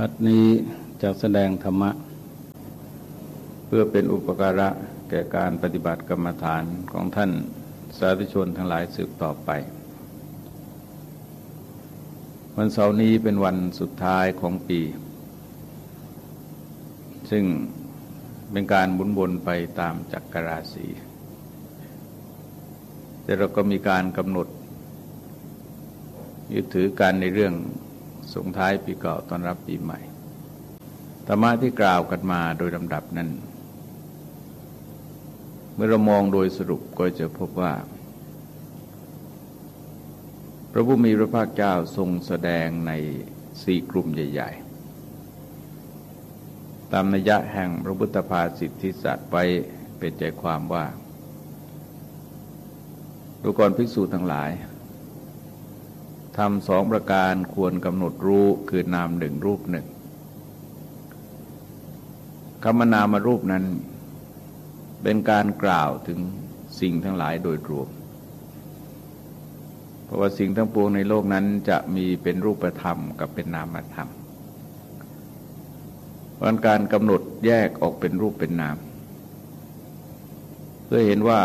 บัดนี้จะแสดงธรรมะ เพื่อเป็นอุปการะแก่การปฏิบัติกรรมฐานของท่านสาธุชนทั้งหลายสืบต่อไป วันเสาร์นี้เป็นวันสุดท้ายของปี ซึ่งเป็นการบุญบนไปตามจักรราศีแต่เราก็มีการกำหนดยึดถือการในเรื่อง ส่งท้ายปีเก่าต้อนรับปีใหม่ธรรมะที่กล่าวกันมาโดยลำดับนั้น เมื่อเรามองโดยสรุปก็จะพบว่า พระผู้มีพระภาคเจ้าทรงแสดงในสี่กลุ่มใหญ่ๆ ตามนัยยะแห่งพระพุทธภาสิทธิสัตว์ไว้เป็นใจความว่าดูก่อนภิกษุทั้งหลาย ทำสองประการควรกำหนดรู้คือนามหนึ่งรูปหนึ่งคำนามารูปนั้น เป็นการกล่าวถึงสิ่งทั้งหลายโดยรวม เพราะว่าสิ่งทั้งปวงในโลกนั้นจะมีเป็นรูปธรรมกับเป็นนามธรรมเพราะการกำหนดแยกออกเป็นรูปเป็นนาม เพื่อเห็นว่า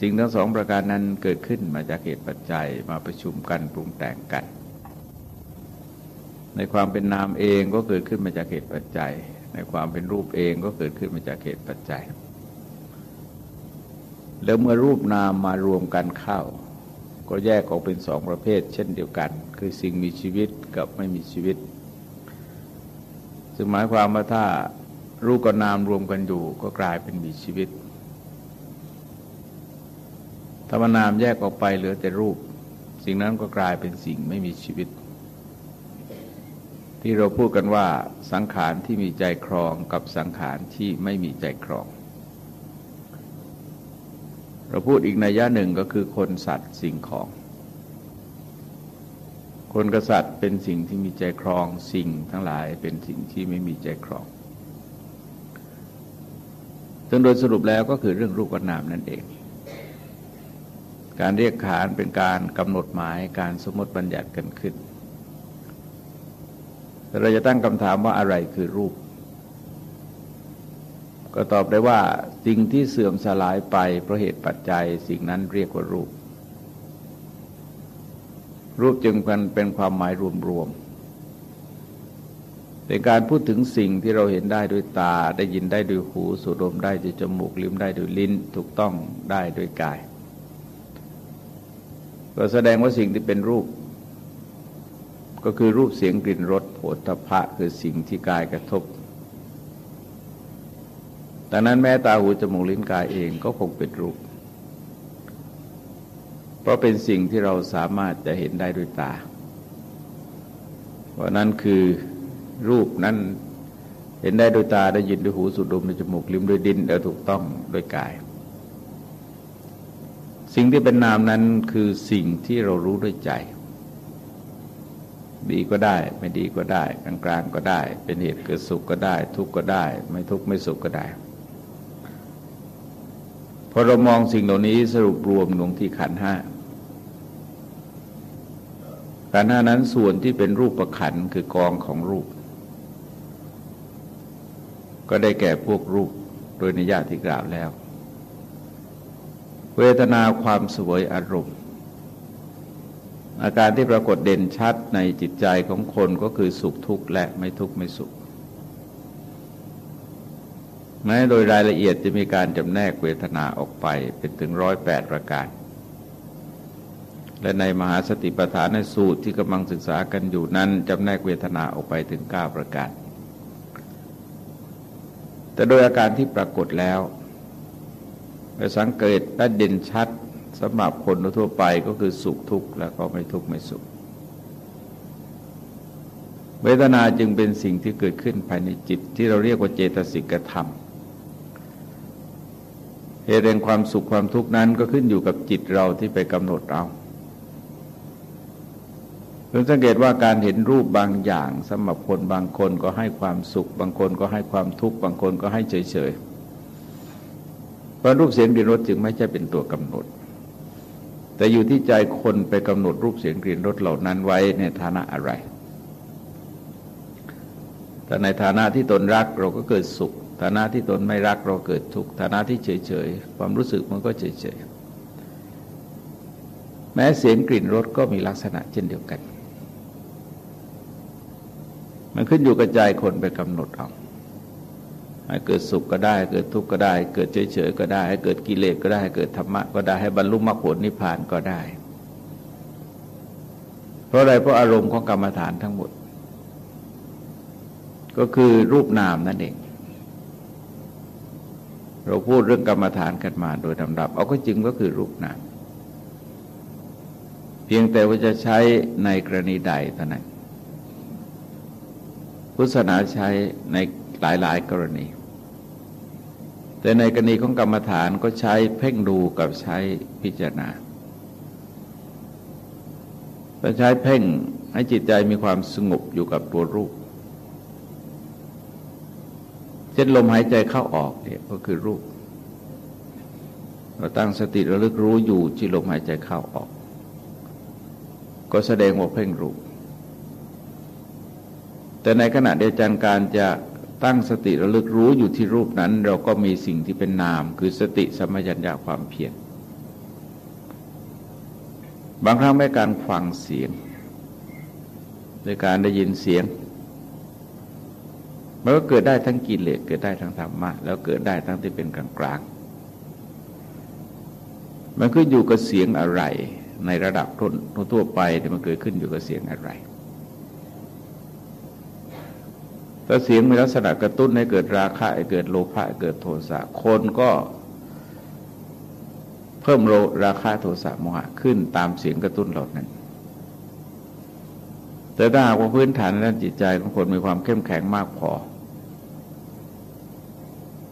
สิ่งทั้งสองประการนั้นเกิดขึ้นมาจากเหตุปัจจัยมาประชุมกันปรุงแต่งกัน ในความเป็นนามเองก็เกิดขึ้นมาจากเหตุปัจจัย ในความเป็นรูปเองก็เกิดขึ้นมาจากเหตุปัจจัย แล้วเมื่อรูปนามมารวมกันเข้า ก็แยกออกเป็นสองประเภท เช่นเดียวกัน คือสิ่งมีชีวิตกับไม่มีชีวิต ซึ่งหมายความว่าถ้ารูปกับนามรวมกันอยู่ก็กลายเป็นมีชีวิต ธรรมนามแยกออกไปเหลือแต่รูป สิ่งนั้นก็กลายเป็นสิ่งไม่มีชีวิต ที่เราพูดกันว่าสังขารที่มีใจครองกับสังขารที่ไม่มีใจครอง เราพูดอีกในย่าหนึ่งก็คือคนสัตว์สิ่งของ คนกษัตริย์เป็นสิ่งที่มีใจครอง สิ่งทั้งหลายเป็นสิ่งที่ไม่มีใจครองซึ่งโดยสรุปแล้วก็คือเรื่องรูปนามนั่นเอง การเรียกขานเป็นการกำหนดหมายการสมมติบัญญัติกันขึ้น เราจะตั้งคำถามว่าอะไรคือรูป ก็ตอบได้ว่าสิ่งที่เสื่อมสลายไปเพราะเหตุปัจจัยสิ่งนั้นเรียกว่ารูป รูปจึงเป็นความหมายรวมๆเป็นการพูดถึงสิ่งที่เราเห็นได้ด้วยตา ได้ยินได้ด้วยหู สูดดมได้ด้วยจมูก ลิ้มได้ด้วยลิ้น ถูกต้องได้ด้วยกาย ก็แสดงว่าสิ่งที่เป็นรูป ก็คือรูปเสียงกลิ่นรสโผฏฐพะคือสิ่งที่กายกระทบดังนั้นแม้ตาหูจมูกลิ้นกายเองก็คงเป็นรูป เพราะเป็นสิ่งที่เราสามารถจะเห็นได้ด้วยตา เพราะนั้นคือรูปนั้นเห็นได้ด้วยตาได้ยินด้วยหูสูดดมด้วยจมูกลิ้มด้วยดินแล้วถูกต้องด้วยกาย สิ่งที่เป็นนามนั้นคือสิ่งที่เรารู้ด้วยใจ ดีก็ได้ ไม่ดีก็ได้ กลางๆก็ได้ เป็นเหตุเกิดสุขก็ได้ ทุกข์ก็ได้ ไม่ทุกข์ไม่สุขก็ได้พอเรามองสิ่งเหล่านี้สรุปรวมลงที่ขันห้าขันห้านั้นส่วนที่เป็นรูปประขันคือกองของรูป ก็ได้แก่พวกรูปโดยนิยาที่กล่าวแล้ว เวทนาความสวยอารมณ์ อาการที่ปรากฏเด่นชัดในจิตใจของคนก็คือสุขทุกข์และไม่ทุกข์ไม่สุข แม้โดยรายละเอียดจะมีการจำแนกเวทนาออกไปเป็นถึงร้อยแปดประการ และในมหาสติปัฏฐานในสูตรที่กำลังศึกษากันอยู่นั้นจำแนกเวทนาออกไปถึงเก้าประการ แต่โดยอาการที่ปรากฏแล้ว ไปสังเกตได้เด่นชัดสำหรับคนทั่วไปก็คือสุขทุกข์แล้วก็ไม่ทุกข์ไม่สุข เวทนาจึงเป็นสิ่งที่เกิดขึ้นภายในจิตที่เราเรียกว่าเจตสิกธรรมเหตุแห่งความสุขความทุกข์นั้นก็ขึ้นอยู่กับจิตเราที่ไปกำหนดเอาเพิ่งสังเกตว่าการเห็นรูปบางอย่างสำหรับคนบางคนก็ให้ความสุข บางคนก็ให้ความทุกข์ บางคนก็ให้เฉยๆ เพราะรูปเสียงกลิ่นรสจึงไม่ใช่เป็นตัวกำหนด แต่อยู่ที่ใจคนไปกำหนดรูปเสียงกลิ่นรสเหล่านั้นไว้ในฐานะอะไรแต่ในฐานะที่ตนรักเราก็เกิดสุข ฐานะที่ตนไม่รักเราเกิดทุกข์ฐานะที่เฉยเฉยความรู้สึกมันก็เฉยเฉยแม้เสียงกลิ่นรสก็มีลักษณะเช่นเดียวกัน มันขึ้นอยู่กับใจคนไปกำหนดเอา ให้เกิดสุขก็ได้เกิดทุกข์ก็ได้ เกิดเฉยๆก็ได้ให้เกิดกิเลสก็ได้ให้เกิดธรรมะก็ได้ให้บรรลุมรรคผลนิพพานก็ได้ เพราะอะไรเพราะอารมณ์ของกรรมฐานทั้งหมด ก็คือรูปนามนั่นเอง เราพูดเรื่องกรรมฐานกันมาโดยลำดับ เอาก็จริงก็คือรูปนาม เพียงแต่ว่าจะใช้ในกรณีใดเท่านั้นพุทธศาสนาใช้ในหลายๆกรณี แต่ในกรณีของกรรมฐานก็ใช้เพ่งดูกับใช้พิจารณาเราใช้เพ่งให้จิตใจมีความสงบอยู่กับตัวรูป เช่นลมหายใจเข้าออกเนี่ยก็คือรูป เราตั้งสติระลึกรู้อยู่ที่ลมหายใจเข้าออก ก็แสดงว่าเพ่งรูป แต่ในขณะเดียวกันการจะ ตั้งสติระลึกรู้อยู่ที่รูปนั้น เราก็มีสิ่งที่เป็นนาม คือสติสมัญญาความเพียรบางครั้งไม่การฟังเสียงในการได้ยินเสียงมันก็เกิดได้ทั้งกิเลสเกิดได้ทั้งธรรมะแล้วเกิดได้ทั้งที่เป็นกลางกลางมันขึ้นอยู่กับเสียงอะไร ในระดับทั่วไปแต่มันเกิดขึ้นอยู่กับเสียงอะไร ถ้าเสียงมีลักษณะกระตุ้นให้เกิดราคะให้เกิดโลภะเกิดโทสะคนก็เพิ่มโลราคะโทสะโมหะขึ้นตามเสียงกระตุ้นเหล่านั้น แต่ถ้าหากว่าพื้นฐานด้านจิตใจของคนมีความเข้มแข็งมากพอ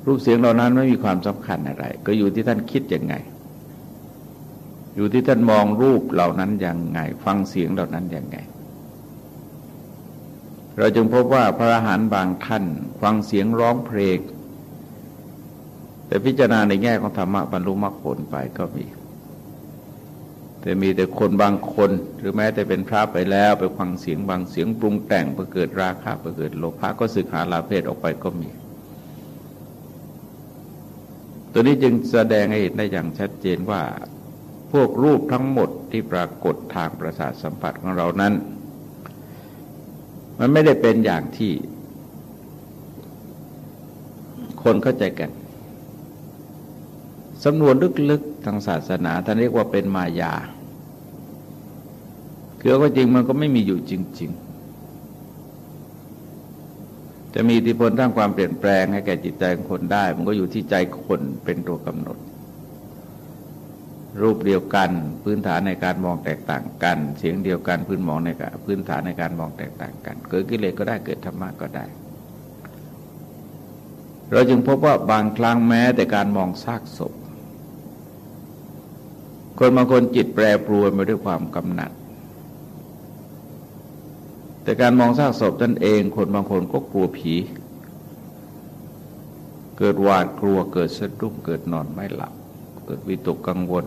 รูปเสียงเหล่านั้นไม่มีความสำคัญอะไร ก็อยู่ที่ท่านคิดยังไง อยู่ที่ท่านมองรูปเหล่านั้นยังไง ฟังเสียงเหล่านั้นยังไง เราจึงพบว่าพระอรหันต์บางท่าน ฟังเสียงร้องเพลง แต่พิจารณาในแง่ของธรรมะบรรลุมรรคผลไปก็มี แต่มีแต่คนบางคน หรือแม้แต่เป็นพระไปแล้วไปฟังเสียงบางเสียงปรุงแต่งเพื่อเกิดราคะเพื่อเกิดโลภะก็สึกหาลาเพศออกไปก็มี ตัวนี้จึงแสดงให้เห็นได้อย่างชัดเจนว่า พวกรูปทั้งหมดที่ปรากฏทางประสาทสัมผัสของเรานั้น มันไม่ได้เป็นอย่างที่ คนเข้าใจกันสำนวนลึกๆทางศาสนาท่านเรียกว่าเป็นมายา คือก็จริงมันก็ไม่มีอยู่จริง ๆ จะมีอิทธิพลสร้างความเปลี่ยนแปลงให้แก่จิตใจของคนได้ มันก็อยู่ที่ใจคนเป็นตัวกำหนด รูปเดียวกัน พื้นฐานในการมองแตกต่างกัน เสียงเดียวกันพื้นมองในการพื้นฐานในการมองแตกต่างกัน เกิดกิเลสก็ได้เกิดธรรมะก็ได้ เราจึงพบว่าบางครั้งแม้แต่การมองซากศพ คนบางคนจิตแปรปรวนไปด้วยความกำหนัด แต่การมองซากศพนั่นเองคนบางคนก็กลัวผี เกิดหวาดกลัวเกิดสะดุ้งเกิดนอนไม่หลับเกิดวิตกกังวล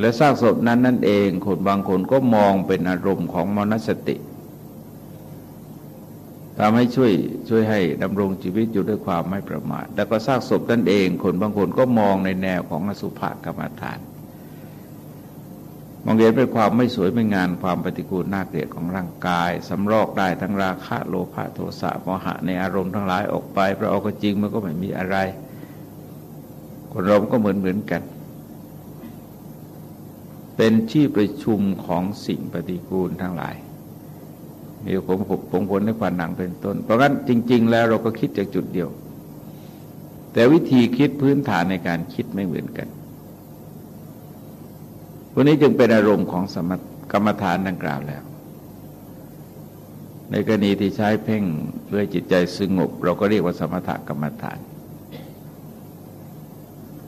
และซากศพนั้นนั่นเองคนบางคนก็มองเป็นอารมณ์ของมนสติทำให้ช่วยช่วยให้ดำรงชีวิตอยู่ด้วยความไม่ประมาท แล้วก็ซากศพนั่นเอง คนบางคนก็มองในแนวของอสุภกรรมฐาน มองเห็นเป็นความไม่สวยไม่งานความปฏิกูลน่าเกลียดของร่างกายสำรอกได้ทั้งราคะโลภะโทสะโมหะในอารมณ์ทั้งหลายออกไปเพราะเอาก็จริงมันก็ไม่มีอะไร คนเราก็เหมือนเหมือนกัน เป็นที่ประชุมของสิ่งปฏิกูลทั้งหลายมีผมผมผลในความหนังเป็นต้น เพราะงั้นจริง ๆ แล้วเราก็คิดจากจุดเดียว แต่วิธีคิดพื้นฐานในการคิดไม่เหมือนกันวกนี้จึงเป็นอารมณ์ของสมกรรมฐานดังกล่าวแล้ว ในกรณีที่ใช้เพ่งเพื่อจิตใจสงบ เราก็เรียกว่าสมถกรรมฐาน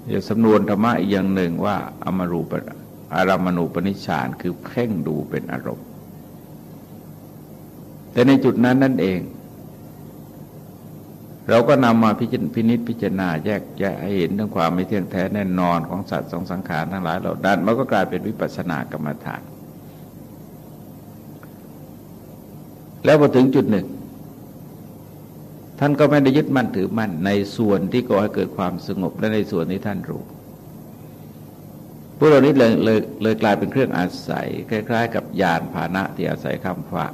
เดี๋ยวสำนวนธรรมะอีกอย่างหนึ่งว่า อมรูป อารมณูปนิชานคือเพ่งดูเป็นอารมณ์ แต่ในจุดนั้นนั่นเอง เราก็นำมาพิจพินิษพิจารณาแยกแยะให้เห็นถึงความไม่เที่ยงแท้แน่นอนของสัตว์สองสังขารทั้งหลายเหล่านั้นมันก็กลายเป็นวิปัสสนากรรมฐาน แล้วพอถึงจุดหนึ่งท่านก็ไม่ได้ยึดมั่นถือมั่นในส่วนที่ก่อให้เกิดความสงบและในส่วนที่ท่านรู้ พวกเรานี้เลยเลยเลยกลายเป็นเครื่องอาศัย คล้าย ๆ กับยานพาหนะที่อาศัยคำฝาก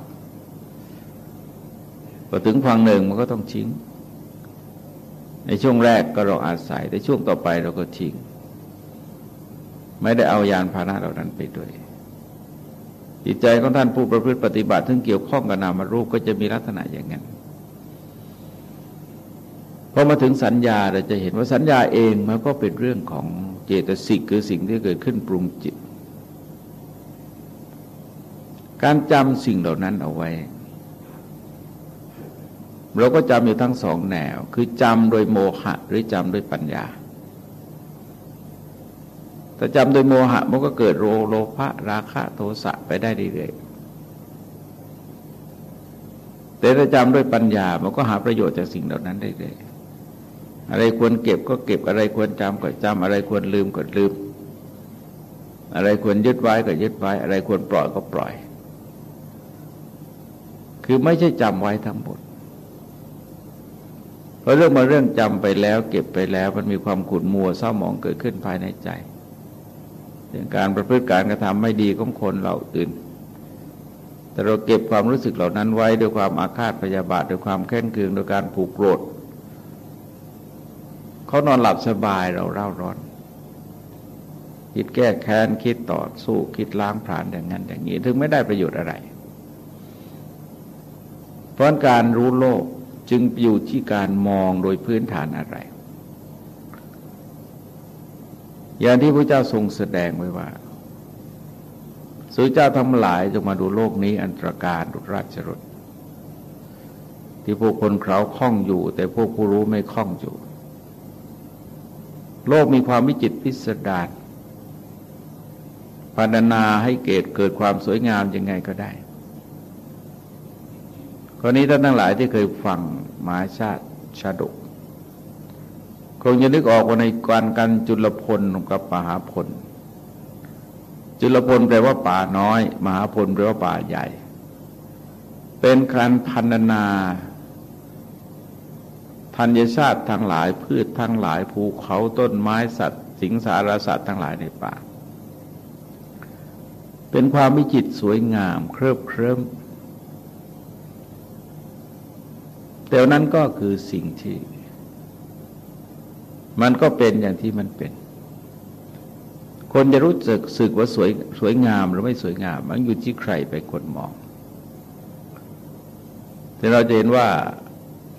พอถึงฝั่งหนึ่งมันก็ต้องทิ้ง ในช่วงแรกก็เราอาศัย แต่ช่วงต่อไปเราก็ทิ้ง ไม่ได้เอายานพาหนะเหล่านั้นไปด้วยจิตใจของท่านผู้ประพฤติปฏิบัติซึ่งเกี่ยวข้องกับนามรูปก็จะมีลักษณะอย่างนั้น พอมาถึงสัญญาเราจะเห็นว่าสัญญาเองมันก็เป็นเรื่องของเจตสิกคือสิ่งที่เกิดขึ้นปรุงจิต การจำสิ่งเหล่านั้นเอาไว้ เราก็จำอยู่ทั้งสองแนว คือจำโดยโมหะหรือจำโดยปัญญาแต่จำโดยโมหะมันก็เกิดโรโลภะราคะโทสะไปได้เรื่อยๆแต่ถ้าจำด้วยปัญญามันก็หาประโยชน์จากสิ่งเหล่านั้นได้เลย อะไรควรเก็บก็เก็บอะไรควรจำก็จำอะไรควรลืมก็ลืม อะไรควรยึดไว้ก็ยึดไว้ อะไรควรปล่อยก็ปล่อย คือไม่ใช่จำไว้ทั้งหมดเพราะเรื่องมาเรื่องจำไปแล้ว เก็บไปแล้วมันมีความขุ่นมัวเศร้าหมองเกิดขึ้นภายในใจอย่างการประพฤติการกระทำไม่ดีของคนเราอื่น แต่เราเก็บความรู้สึกเหล่านั้นไว้ด้วยความอาฆาตพยาบาทด้วยความแค้นเคืองโดยการผูกโกรธ เขานอนหลับสบายเราเร่าร้อน คิดแก้แค้นคิดต่อสู้คิดล้างผลาญอย่างนั้นอย่างนี้ถึงไม่ได้ประโยชน์อะไร เพราะการรู้โลกจึงอยู่ที่การมองโดยพื้นฐานอะไร อย่างที่พระเจ้าทรงแสดงไว้ว่าสุเจ้าทั้งหลายจงมาดูโลกนี้อันตรการดุราชรถที่พวกคนเขาคล้องอยู่ แต่พวกผู้รู้ไม่คล้องอยู่ โลกมีความวิจิตพิสดารพัฒนาให้เกิดเกิดความสวยงามยังไงก็ได้คราวนี้ท่านทั้งหลายที่เคยฟังหมาชาติชาดก คงจะนึกออกว่าในการกันจุลพลกับมหาพล จุลพลแปลว่าป่าน้อย มหาพลแปลว่าป่าใหญ่ เป็นการพันนา ธัญชาติทั้งหลายพืชทั้งหลายภูเขาต้นไม้สัตว์ สิงสารสัตว์ทั้งหลายในป่า เป็นความวิจิตสวยงามเคริบเคริมแต่นั้นก็คือสิ่งที่ มันก็เป็นอย่างที่มันเป็น คนจะรู้สึกสึกว่าสวยสวยงามหรือไม่สวยงาม มันอยู่ที่ใครไปคนมอง แต่เราจะเห็นว่า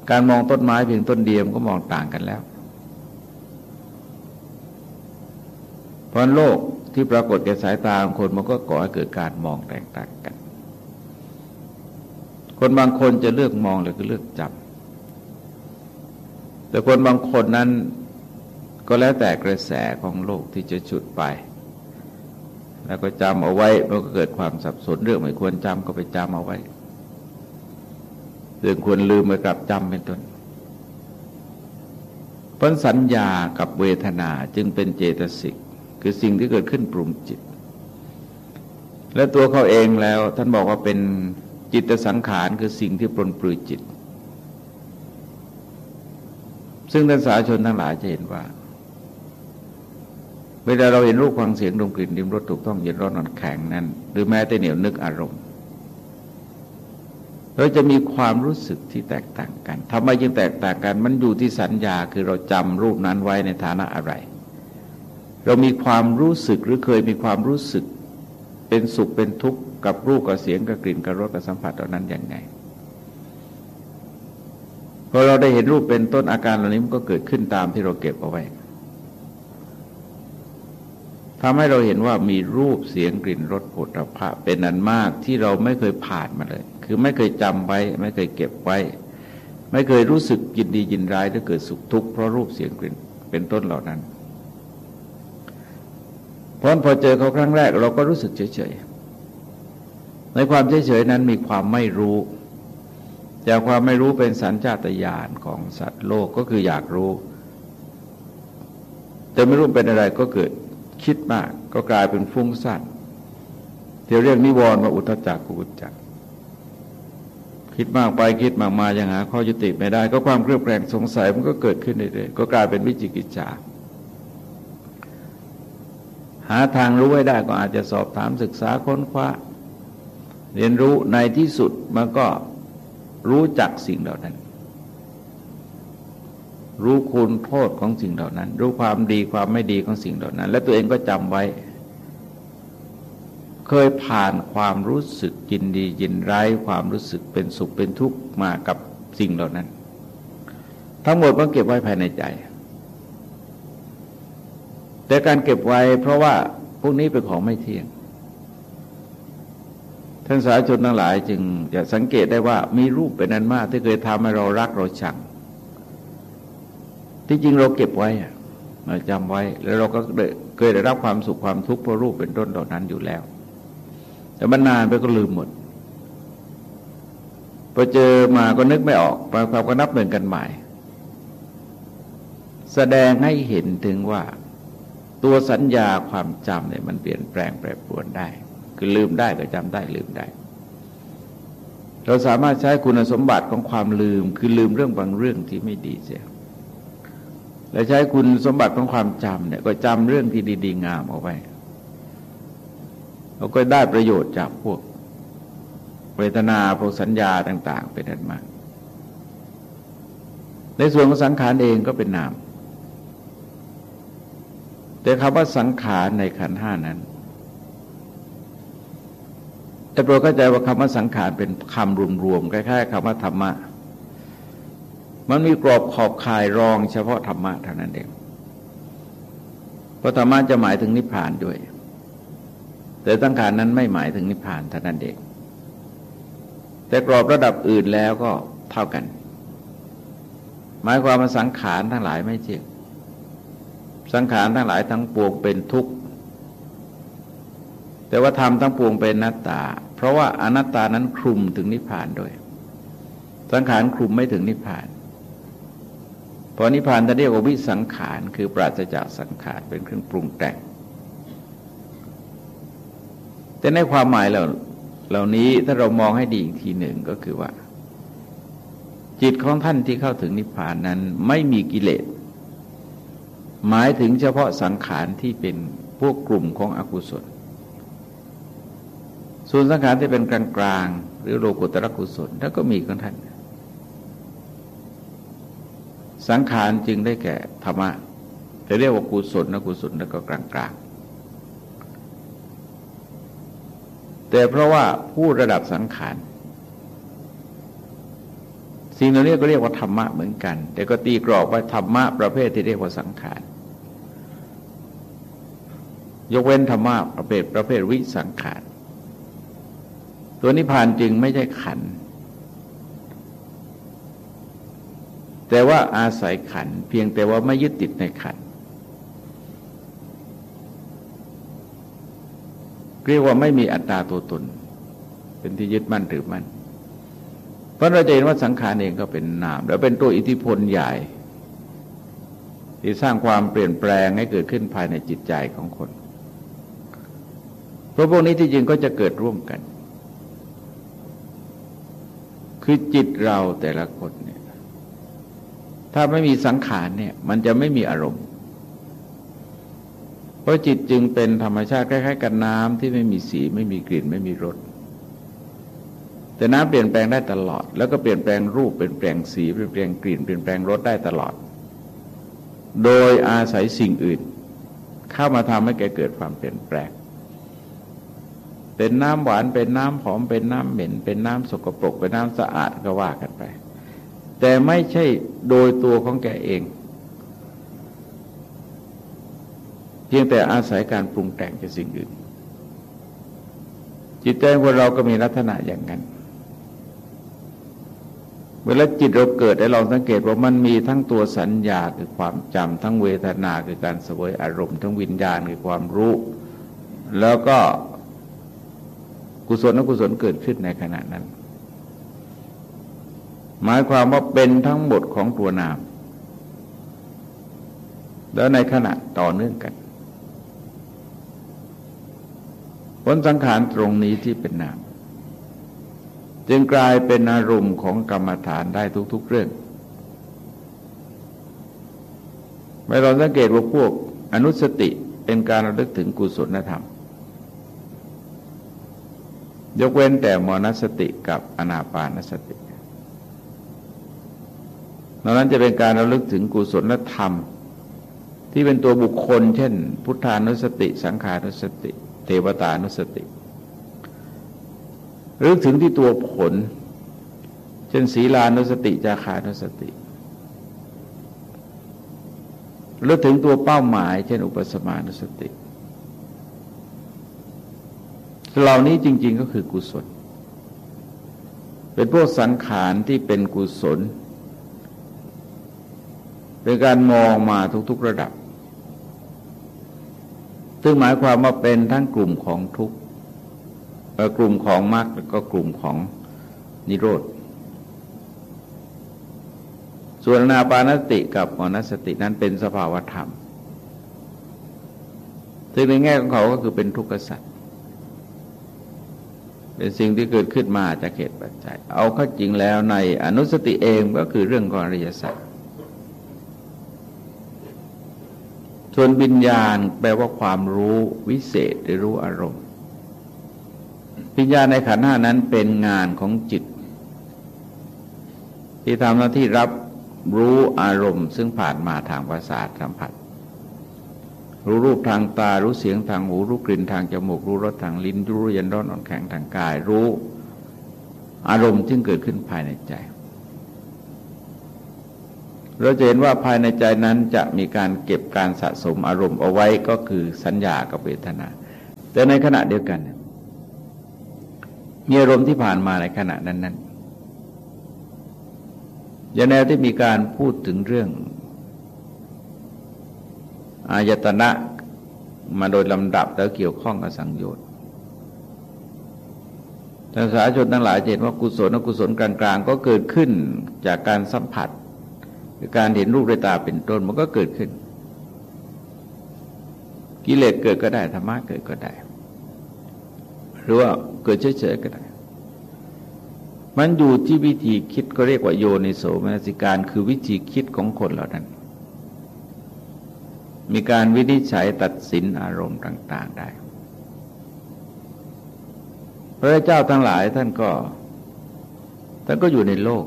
การมองต้นไม้เพียงต้นเดียวก็มองต่างกันแล้ว เพราะโลกที่ปรากฏแก่สายตาของคนมันก็ก่อให้เกิดการมองแตกต่างกัน คนบางคนจะเลือกมองหรือก็เลือกจับ แต่คนบางคนนั้นก็แล้วแต่กระแสของโลกที่จะฉุดไป แล้วก็จำเอาไว้มันก็เกิดความสับสนเรื่องไม่ควรจำก็ไปจำเอาไว้ เรื่องควรลืมไปกลับจำเป็นต้นเพราะสัญญากับเวทนาจึงเป็นเจตสิกคือสิ่งที่เกิดขึ้นปรุงจิต และตัวเขาเองแล้วท่านบอกว่าเป็นจิตสังขารคือสิ่งที่ปรนปลือจิต ซึ่งท่านสาชนทั้งหลายจะเห็นว่า เวลาเราเห็นรูปฟังเสียงดมกลิ่นดิมรสถูกต้องเย็นร้อนนอนแข็งนั้น หรือแม้แต่เหนียวนึกอารมณ์ เราจะมีความรู้สึกที่แตกต่างกันทำไมจึงแตกต่างกัน มันอยู่ที่สัญญาคือเราจำรูปนั้นไว้ในฐานะอะไร เรามีความรู้สึกหรือเคยมีความรู้สึก เป็นสุขเป็นทุกข์กับรูปกับเสียงกับกลิ่นกับรสกับสัมผัสเหล่านั้นอย่างไงพอเราได้เห็นรูปเป็นต้นอาการเหล่านี้มันก็เกิดขึ้นตามที่เราเก็บเอาไว้ ทำให้เราเห็นว่ามีรูปเสียงกลิ่นรสผลิตภะเป็นอันมากที่เราไม่เคยผ่านมาเลย คือไม่เคยจำไว้ ไม่เคยเก็บไว้ ไม่เคยรู้สึกยินดียินร้ายถ้าเกิดสุขทุกข์เพราะรูปเสียงกลิ่นเป็นต้นเหล่านั้นเพราะพอเจอเขาครั้งแรก เราก็รู้สึกเฉยๆ ในความเฉยๆนั้นมีความไม่รู้แต่ความไม่รู้เป็นสัญชาตญาณของสัตว์โลกก็คืออยากรู้ แต่ไม่รู้เป็นอะไรก็เกิด คิดมากก็กลายเป็นฟุ้งซ่านเดี๋ยวเรียกนิวรณ์ว่าอุทจักกุจจักคคิดมากไปคิดมากมายังหาข้อยุติไม่ได้ ก็ความเครือบแคลงสงสัยมันก็เกิดขึ้นเรื่อยๆก็กลายเป็นวิจิกิจฉาหาทางรู้ไว้ได้ก็อาจจะสอบถามศึกษาค้นคว้า เรียนรู้ในที่สุดมันก็รู้จักสิ่งเหล่านั้น รู้คุณโทษของสิ่งเหล่านั้น รู้ความดีความไม่ดีของสิ่งเหล่านั้น และตัวเองก็จำไว้ เคยผ่านความรู้สึกยินดียินร้ายความรู้สึกเป็นสุขเป็นทุกข์มากับสิ่งเหล่านั้น ทั้งหมดก็เก็บไว้ภายในใจ แต่การเก็บไว้เพราะว่าพวกนี้เป็นของไม่เที่ยงท่านสาธุชนทั้งหลายจึงจะสังเกตได้ว่ามีรูปเป็นนันมากที่เคยทำให้เรารักเราชัง ที่จริงเราเก็บไว้เราจำไว้แล้วเราก็เคยได้รับความสุขความทุกข์เพราะรูปเป็นต้นเหล่านั้นอยู่แล้ว แต่มันนานไปก็ลืมหมดพอเจอมาก็นึกไม่ออกพอก็นับหนึ่งกันใหม่ แสดงให้เห็นถึงว่า ตัวสัญญาความจำเนี่ยมันเปลี่ยนแปลงแปรปรวนได้ คือลืมได้ก็จำได้ลืมได้ เราสามารถใช้คุณสมบัติของความลืม คือลืมเรื่องบางเรื่องที่ไม่ดีเสีย และใช้คุณสมบัติของความจำเนี่ยก็จำเรื่องที่ดี ๆ งามเอาไว้เราก็ได้ประโยชน์จากพวก เวทนาพวกสัญญาต่าง ๆ เป็นอันมาก ในส่วนของสังขารเองก็เป็นนาม แต่คำว่าสังขารในขันห้านั้นแต่โปรดเข้าใจว่าคำว่าสังขารเป็นคำรวมๆคล้ายๆคำว่าธรรมะ มันมีกรอบขอบข่ายรองเฉพาะธรรมะเท่านั้นเองเพราะธรรมะจะหมายถึงนิพพานด้วย แต่สังขารนั้นไม่หมายถึงนิพพานเท่านั้นเองแต่กรอบระดับอื่นแล้วก็เท่ากัน หมายความว่าสังขารทั้งหลายไม่เที่ยงสังขารทั้งหลายทั้งปวงเป็นทุกข์ แต่ว่าธรรมทั้งปวงเป็นนัตตา เพราะว่าอนัตตานั้นคลุมถึงนิพพานด้วย สังขารคลุมไม่ถึงนิพพาน พอนิพพานจะเรียกว่าวิสังขารคือปราศจากสังขารเป็นเครื่องปรุงแต่ง แต่ในความหมายเหล่าเหล่านี้ถ้าเรามองให้ดีอีกทีหนึ่งก็คือว่า จิตของท่านที่เข้าถึงนิพพานนั้นไม่มีกิเลส หมายถึงเฉพาะสังขารที่เป็นพวกกลุ่มของอกุศล ส่วนสังขารที่เป็นกลางกลางหรือโลกุตระกุศลแล้วก็มีของท่าน สังขารจึงได้แก่ธรรมะจะเรียกว่ากุศลนะกุศลแล้วก็กลางกลางแต่เพราะว่าผู้ระดับสังขารสิ่งเหล่านี้ก็เรียกว่าธรรมะเหมือนกัน แต่ก็ตีกรอบว่าธรรมะประเภทที่เรียกว่าสังขารยกเว้นธรรมะประเภทประเภทวิสังขารตัวนิพพานจึงไม่ใช่ขัน แต่ว่าอาศัยขันเพียงแต่ว่าไม่ยึดติดในขันเรียกว่าไม่มีอัตตาตัวตน เป็นที่ยึดมั่นหรือมั่นเพราะเราจะเห็นว่าสังขารเองก็เป็นนาม แล้วเป็นตัวอิทธิพลใหญ่ ที่สร้างความเปลี่ยนแปลงให้เกิดขึ้นภายในจิตใจของคน เพราะพวกนี้ที่จริงก็จะเกิดร่วมกัน คือจิตเราแต่ละคนเนี่ย ถ้าไม่มีสังขารเนี่ย มันจะไม่มีอารมณ์ เพราะจิตจึงเป็นธรรมชาติคล้ายๆ กับน้ำที่ไม่มีสี ไม่มีกลิ่น ไม่มีรสแต่น้ำเปลี่ยนแปลงได้ตลอด แล้วก็เปลี่ยนแปลงรูปเปลี่ยนแปลงสีเปลี่ยนแปลงกลิ่นเปลี่ยนแปลงรสได้ตลอด โดยอาศัยสิ่งอื่น เข้ามาทำให้แกเกิดความเปลี่ยนแปลง เป็นน้ำหวานเป็นน้ำหอมเป็นน้ำเหม็น เป็นน้ำสกปรกเป็นน้ำสะอาดก็ว่ากันไป แต่ไม่ใช่โดยตัวของแกเอง เพียงแต่อาศัยการปรุงแต่งจากสิ่งอื่น จิตใจของเราก็มีลักษณะอย่างนั้น เวลาจิตเราเกิดให้เราสังเกตว่ามันมีทั้งตัวสัญญาคือความจำทั้งเวทนาคือการสวยอารมณ์ ทั้งวิญญาณคือความรู้ แล้วก็กุศลอกุศลเกิดขึ้นในขณะนั้น หมายความว่าเป็นทั้งหมดของตัวนาม แล้วในขณะต่อเนื่องกัน ผลสังขารตรงนี้ที่เป็นนาม จึงกลายเป็นอารมณ์ของกรรมฐานได้ทุก ๆ เรื่องไม่เราสังเกตว่าพวกอนุสติเป็นการระลึกถึงกุศลธรรม ยกเว้นแต่มนสติกับอนาปานสติ นอกนั้นจะเป็นการระลึกถึงกุศลธรรม ที่เป็นตัวบุคคล เช่น พุทธานุสติ สังขานุสติ เทวตานุสติหรือถึงที่ตัวผล เช่นศีลานุสติ จาคานุสติหรือถึงตัวเป้าหมาย เช่น อุปสมานุสติ เหล่านี้จริง ๆ ก็คือกุศล เป็นพวกสังขารที่เป็นกุศล เป็นการมองมาทุก ๆระดับ ซึ่งหมายความว่าเป็นทั้งกลุ่มของทุกกลุ่มของมรรคแล้วก็กลุ่มของนิโรธ ส่วนนาปานสติกับมนสตินั้นเป็นสภาวธรรม ซึ่งในแง่ของเขาก็คือเป็นทุกข์สัตว์เป็นสิ่งที่เกิดขึ้นมาจากเหตุปัจจัย เอาเข้าจริงแล้วในอนุสติเองก็คือเรื่องของอริยสัจ ส่วนวิญญาณแปลว่าความรู้วิเศษหรือรู้อารมณ์ปัญญาณในขันห้านั้นเป็นงานของจิต ที่ทำหน้าที่รับรู้อารมณ์ ซึ่งผ่านมาทางประสาทสัมผัส รู้รูปทางตา รู้เสียงทางหู รู้กลิ่นทางจมูก รู้รสทางลิ้น รู้เย็นร้อนอ่อนแข็งทางกาย รู้อารมณ์ที่เกิดขึ้นภายในใจ เราจะเห็นว่าภายในใจนั้นจะมีการเก็บการสะสมอารมณ์เอาไว้ก็คือสัญญากับเวทนา แต่ในขณะเดียวกัน มีอารมณ์ที่ผ่านมาในขณะนั้นนั้นอย่างแนวที่มีการพูดถึงเรื่อง อายตนะมาโดยลำดับแล้วเกี่ยวข้องกับสังโยชน์แต่สาชนทั้งหลายเห็นว่ากุศลอกุศลกลางๆ ก็เกิดขึ้นจากการสัมผัส คือการเห็นรูปด้วยตาเป็นต้นมันก็เกิดขึ้น กิเลสเกิดก็ได้ธรรมะเกิดก็ได้ หรือว่าเกิดเฉยๆก็ได้ มันอยู่ที่วิธีคิดก็เรียกว่าโยนิโสมนสิการคือวิธีคิดของคนเหล่านั้น มีการวินิจฉัยตัดสินอารมณ์ต่าง ๆ ได้ พระเจ้าทั้งหลายท่านก็ท่านก็อยู่ในโลก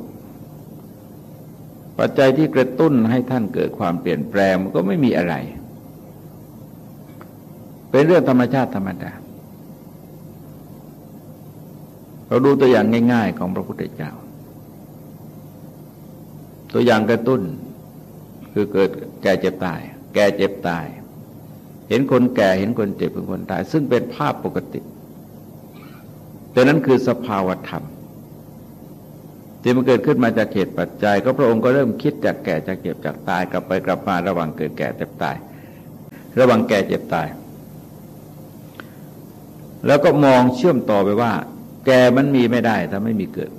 ปัจจัยที่กระตุ้นให้ท่านเกิดความเปลี่ยนแปลงมันก็ไม่มีอะไร เป็นเรื่องธรรมชาติธรรมดา เราดูตัวอย่างง่าย ๆ ของพระพุทธเจ้า ตัวอย่างกระตุ้นคือเกิดแก่เจ็บตาย แก่เจ็บตาย เห็นคนแก่เห็นคนเจ็บเป็นคนตาย ซึ่งเป็นภาพปกติ แต่นั้นคือสภาวธรรม ที่มันเกิดขึ้นมาจากเหตุปัจจัย ก็พระองค์ก็เริ่มคิดจากแก่จากเจ็บจากตายกลับไปกลับมาระหว่างเกิดแก่เจ็บตาย ระหว่างแก่เจ็บตาย แล้วก็มองเชื่อมต่อไปว่า แก่มันมีไม่ได้ถ้าไม่มีเกิด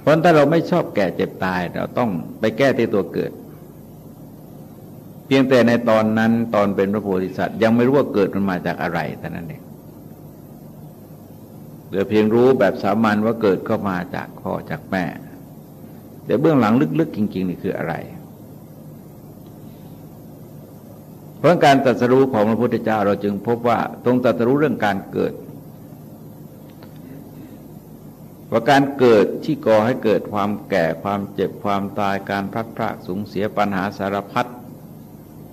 เพราะถ้าเราไม่ชอบแก่เจ็บตาย เราต้องไปแก้ที่ตัวเกิด เพียงแต่ในตอนนั้นตอนเป็นพระโพธิสัตว์ยังไม่รู้ว่าเกิดมันมาจากอะไรแต่นั้นเอง เหลือเพียงรู้แบบสามัญว่าเกิดก็มาจากพ่อจากแม่ แต่เบื้องหลังลึกๆจริง ๆ นี่คืออะไร เพราะการตรัสรู้ของพระพุทธเจ้าเราจึงพบว่าตรงตรัสรู้เรื่องการเกิด ว่าการเกิดที่ก่อให้เกิดความแก่ความเจ็บความตายการพลัดพรากสูญเสียปัญหาสารพัด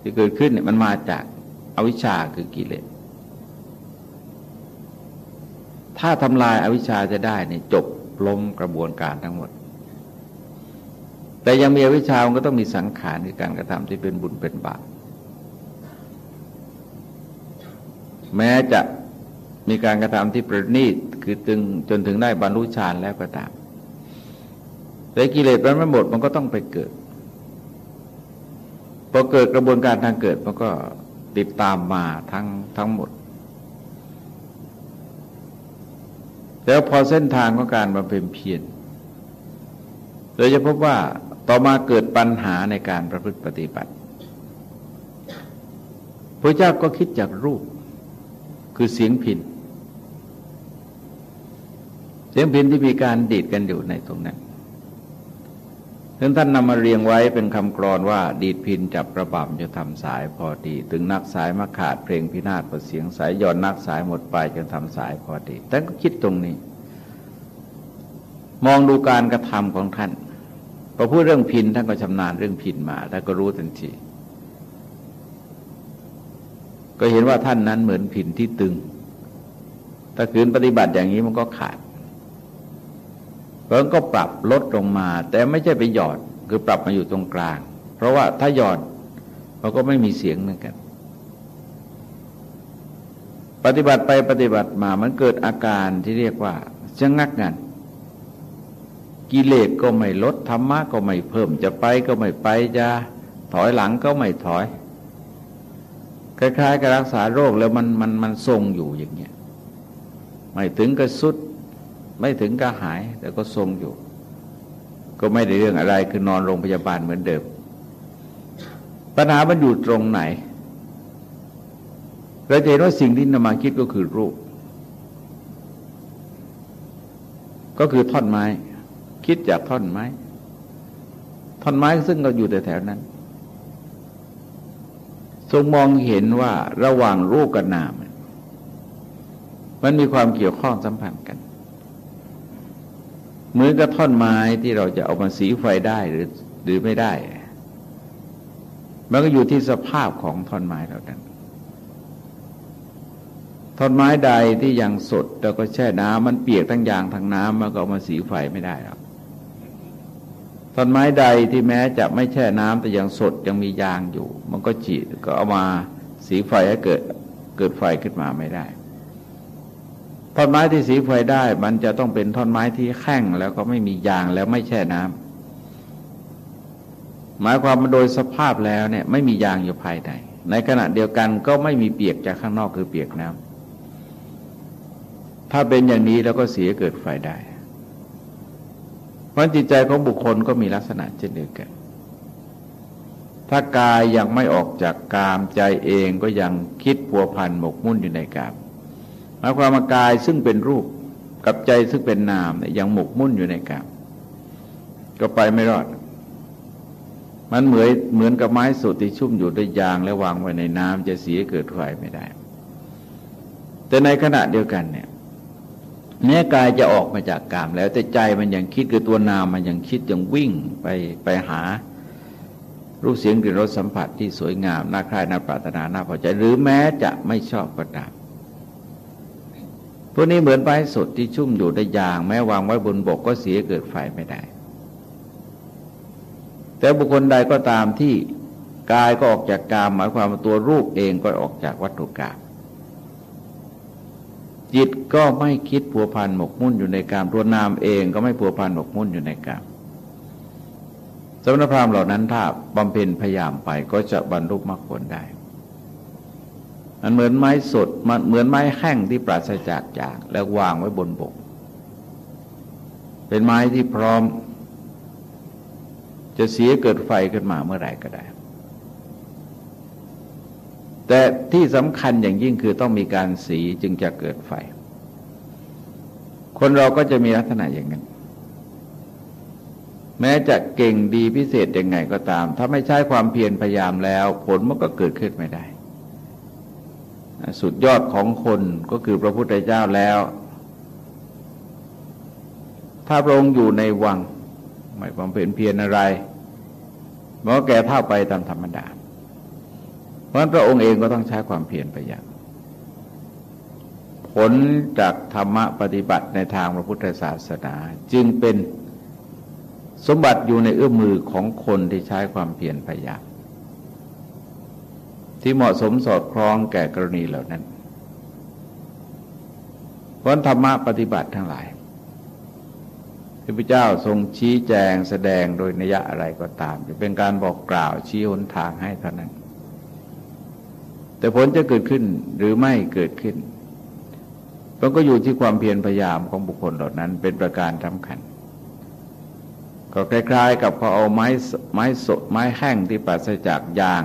ที่เกิดขึ้นเนี่ยมันมาจากอวิชชาคือกิเลส ถ้าทำลายอาวิชชาจะได้เนี่ยจบล้มกระบวนการทั้งหมด แต่ยังมีอวิชชามันก็ต้องมีสังขารคือการกระทำที่เป็นบุญเป็นบาปแม้จะมีการกระทำที่ประณีตคือตึงจนถึงได้บรรลุฌานแล้วก็ตาม แต่กิเลสมันไม่หมดมันก็ต้องไปเกิดพอเกิดกระบวนการทางเกิดมันก็ติดตามมาทั้งทั้งหมด แล้วพอเส้นทางของการบำเพ็ญเพียรเราจะพบว่าต่อมาเกิดปัญหาในการประพฤติปฏิบัติ พระเจ้าก็คิดจากรูปคือเสียงผินสียงพินที่มีการดีดกันอยู่ในตรงนั้น ถึงท่านนำมาเรียงไว้เป็นคำกรอนว่า ดีดพินจับประบำจะทำสายพอดี ถึงนักสายมาขาดเพลงพินาศประเสียงสายย่อนนักสายหมดไปจะทำสายพอดีท่านก็คิดตรงนี้ มองดูการกระทำของท่านพอพูดเรื่องพินท่านก็ชำนาญเรื่องพินมาท่านก็รู้ทันทีก็เห็นว่าท่านนั้นเหมือนพินที่ตึง ถ้าขืนปฏิบัติอย่างนี้มันก็ขาด เพราะก็ปรับลดลงมา แต่ไม่ใช่ไปหยอดคือปรับมาอยู่ตรงกลาง เพราะว่าถ้าหยอดเราก็ไม่มีเสียงเหมือนกัน ปฏิบัติไปปฏิบัติมามันเกิดอาการที่เรียกว่าจะงักงันกิเลสก็ไม่ลดธรรมะก็ไม่เพิ่มจะไปก็ไม่ไปจะถอยหลังก็ไม่ถอยคล้ายๆกับรักษาโรคแล้วมันมันมันทรงอยู่อย่างเงี้ยไม่ถึงกับสุด ไม่ถึงก็หาย แต่ก็ทรงอยู่ ก็ไม่ได้เรื่องอะไรคือนอนโรงพยาบาลเหมือนเดิม ปัญหามันอยู่ตรงไหนเราจะเห็นว่าสิ่งที่นำมาคิดก็คือรูป ก็คือท่อนไม้ คิดจากท่อนไม้ ท่อนไม้ซึ่งเราอยู่แต่แถวนั้น ทรงมองเห็นว่าระหว่างรูปกับนาม มันมีความเกี่ยวข้องสัมพันธ์กัน เหมือนกับท่อนไม้ที่เราจะเอามาสีไฟได้หรือหรือไม่ได้ มันก็อยู่ที่สภาพของท่อนไม้เรานั้นท่อนไม้ใดที่ยังสดแล้วก็แช่น้ำมันเปียกทั้งยางทั้งน้ำมันก็เอามาสีไฟไม่ได้หรอกท่อนไม้ใดที่แม้จะไม่แช่น้ำแต่ยังสดยังมียางอยู่ มันก็จีก็เอามาสีไฟให้เกิดเกิดไฟขึ้นมาไม่ได้ ท่อนไม้ที่สีไฟได้ มันจะต้องเป็นท่อนไม้ที่แข็งแล้วก็ไม่มียางแล้วไม่แช่น้ำหมายความว่าโดยสภาพแล้วเนี่ยไม่มียางอยู่ภายในในขณะเดียวกันก็ไม่มีเปียกจากข้างนอกคือเปียกน้ำถ้าเป็นอย่างนี้แล้วก็เสียเกิดไฟได้ เพราะจิตใจของบุคคลก็มีลักษณะเช่นเดียวกันถ้ากายยังไม่ออกจากกามใจเองก็ยังคิดพัวพันหมกมุ่นอยู่ในกาม หมายความว่ากายซึ่งเป็นรูปกับใจซึ่งเป็นนามเนี่ยยังหมกมุ่นอยู่ในกามก็ไปไม่รอด มันเหมือนเหมือนกับไม้สดที่ชุ่มอยู่ด้วยยางและวางไว้ในน้ำจะเสียเกิดไฟไม่ได้ แต่ในขณะเดียวกันเนี่ยเนื้อกายจะออกมาจากกามแล้วแต่ใจมันยังคิดคือตัวนามมันยังคิดยังวิ่งไปไปหารูปเสียงกลิ่นรสสัมผัสที่สวยงามน่าใคร่น่าปรารถนาน่าพอใจ หรือแม้จะไม่ชอบก็ตาม พวกนี้เหมือนไม้สดที่ชุ่มอยู่ในยาง แม้วางไว้บนบกก็เสียเกิดไฟไม่ได้ แต่บุคคลใดก็ตามที่กายก็ออกจากกาม หมายความว่าตัวรูปเองก็ออกจากวัตถุกรรมจิตก็ไม่คิดผัวพันหมกมุ่นอยู่ในกามตัวนามเองก็ไม่ผัวพันหมกมุ่นอยู่ในกามสมณพราหมณ์เหล่านั้นถ้าบำเพ็ญพยายามไปก็จะบรรลุมรรคผลได้ มันเหมือนไม้สดมันเหมือนไม้แห้งที่ปราศจากจากแล้ววางไว้บนบก เป็นไม้ที่พร้อม จะเสียเกิดไฟขึ้นมาเมื่อไหร่ก็ได้ แต่ที่สำคัญอย่างยิ่งคือต้องมีการสีจึงจะเกิดไฟ คนเราก็จะมีลักษณะอย่างนั้นแม้จะเก่งดีพิเศษยังไงก็ตาม ถ้าไม่ใช้ความเพียรพยายามแล้ว ผลมันก็เกิดขึ้นไม่ได้ สุดยอดของคนก็คือพระพุทธเจ้าแล้ว ถ้าพระองค์อยู่ในวัง ไม่ความเพียรเพียรอะไรมันก็แก่เท่าไปตามธรรมดา เพราะนั้นพระองค์เองก็ต้องใช้ความเพียรไปอย่างผลจากธรรมะปฏิบัติในทางพระพุทธศาสนา จึงเป็นสมบัติอยู่ในเอื้อมมือของคนที่ใช้ความเพียรพยายาม ที่เหมาะสมสอดคล้องแก่กรณีเหล่านั้นเพราะธรรมะปฏิบัติทั้งหลายพระพุทธเจ้าทรงชี้แจงแสดงโดยนิยะอะไรก็ตามจะเป็นการบอกกล่าวชี้หนทางให้เท่านั้น แต่ผลจะเกิดขึ้นหรือไม่เกิดขึ้นมันก็อยู่ที่ความเพียรพยายามของบุคคลเหล่านั้นเป็นประการสำคัญ ก็คล้ายๆ กับเขาเอาไม้ไม้สดไม้แห้งที่ปราศจากยาง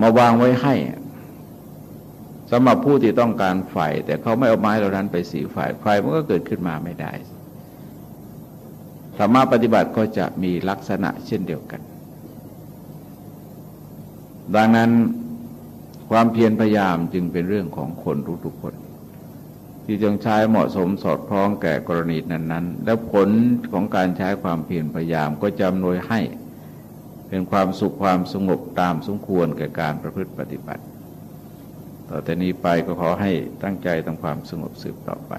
มาวางไว้ให้สำหรับผู้ที่ต้องการไฟ แต่เขาไม่เอาไม้เหล่านั้นไปสีไฟไฟมันก็เกิดขึ้นมาไม่ได้ธรรมะปฏิบัติก็จะมีลักษณะเช่นเดียวกัน ดังนั้นความเพียรพยายามจึงเป็นเรื่องของคนทุกๆคน ที่จงใช้เหมาะสมสอดคล้องแก่กรณีนั้น ๆ และผลของการใช้ความเพียรพยายามก็จำนวยให้ เป็นความสุขความสงบตามสมควรแก่การประพฤติปฏิบัติ ต่อแต่นี้ไปก็ขอให้ตั้งใจทำความสงบสืบต่อไป